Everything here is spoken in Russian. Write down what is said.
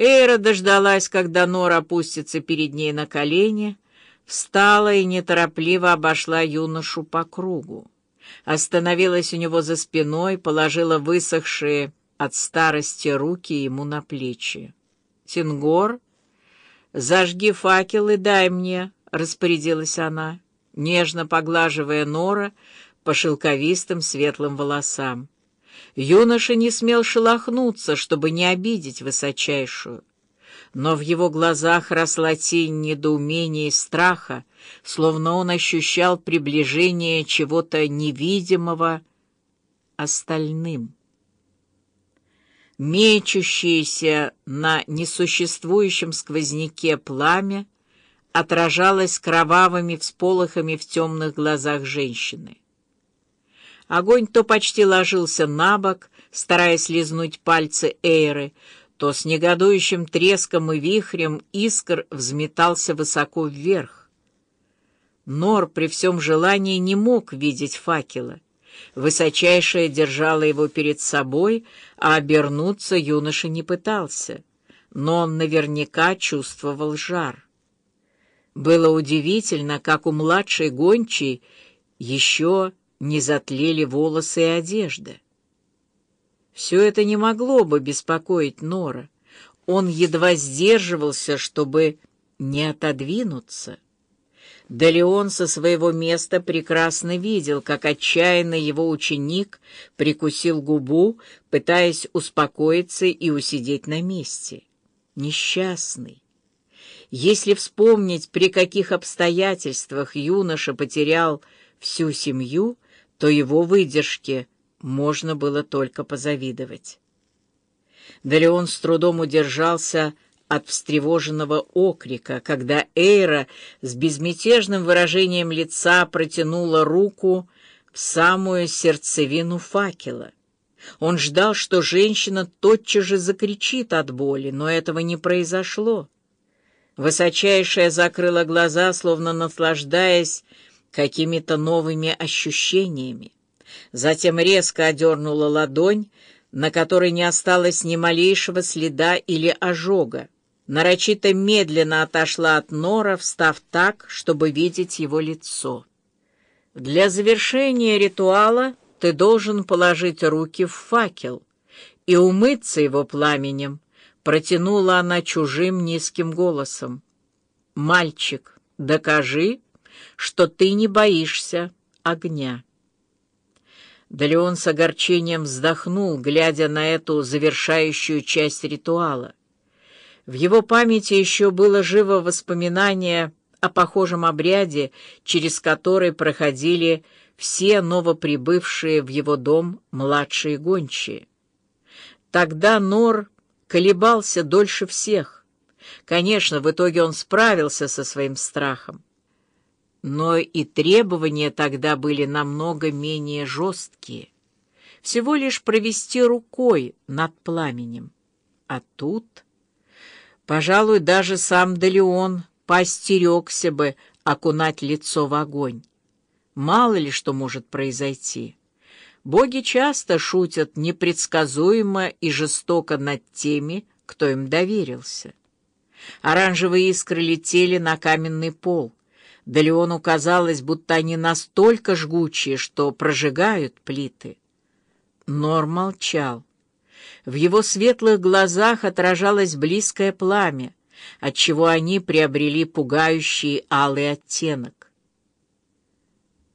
Эйра дождалась, когда Нора опустится перед ней на колени, встала и неторопливо обошла юношу по кругу. Остановилась у него за спиной, положила высохшие от старости руки ему на плечи. «Тингор, зажги факел и дай мне», — распорядилась она, нежно поглаживая Нора по шелковистым светлым волосам. Юноша не смел шелохнуться, чтобы не обидеть высочайшую. Но в его глазах росла тень недоумения и страха, словно он ощущал приближение чего-то невидимого остальным. Мечущееся на несуществующем сквозняке пламя отражалось кровавыми всполохами в темных глазах женщины. Огонь то почти ложился на бок, стараясь лизнуть пальцы Эйры, то с негодующим треском и вихрем искр взметался высоко вверх. Нор при всем желании не мог видеть факела. Высочайшая держала его перед собой, а обернуться юноша не пытался, но он наверняка чувствовал жар. Было удивительно, как у младшей гончей еще не затлели волосы и одежда. Все это не могло бы беспокоить Нора. Он едва сдерживался, чтобы не отодвинуться. Да Леон со своего места прекрасно видел, как отчаянно его ученик прикусил губу, пытаясь успокоиться и усидеть на месте. Несчастный. Если вспомнить, при каких обстоятельствах юноша потерял всю семью, то его выдержке можно было только позавидовать. Дарион с трудом удержался от встревоженного окрика, когда Эйра с безмятежным выражением лица протянула руку в самую сердцевину факела. Он ждал, что женщина тотчас же закричит от боли, но этого не произошло. Высочайшая закрыла глаза, словно наслаждаясь какими-то новыми ощущениями. Затем резко одернула ладонь, на которой не осталось ни малейшего следа или ожога. Нарочито медленно отошла от нора, встав так, чтобы видеть его лицо. «Для завершения ритуала ты должен положить руки в факел и умыться его пламенем», — протянула она чужим низким голосом. «Мальчик, докажи, что ты не боишься огня». Да Леон с огорчением вздохнул, глядя на эту завершающую часть ритуала. В его памяти еще было живо воспоминание о похожем обряде, через который проходили все новоприбывшие в его дом младшие гончие. Тогда Нор колебался дольше всех. Конечно, в итоге он справился со своим страхом но и требования тогда были намного менее жесткие. Всего лишь провести рукой над пламенем. А тут, пожалуй, даже сам Далеон поостерегся бы окунать лицо в огонь. Мало ли что может произойти. Боги часто шутят непредсказуемо и жестоко над теми, кто им доверился. Оранжевые искры летели на каменный пол — да Леону казалось, будто они настолько жгучие, что прожигают плиты. Нор молчал. В его светлых глазах отражалось близкое пламя, отчего они приобрели пугающий алый оттенок.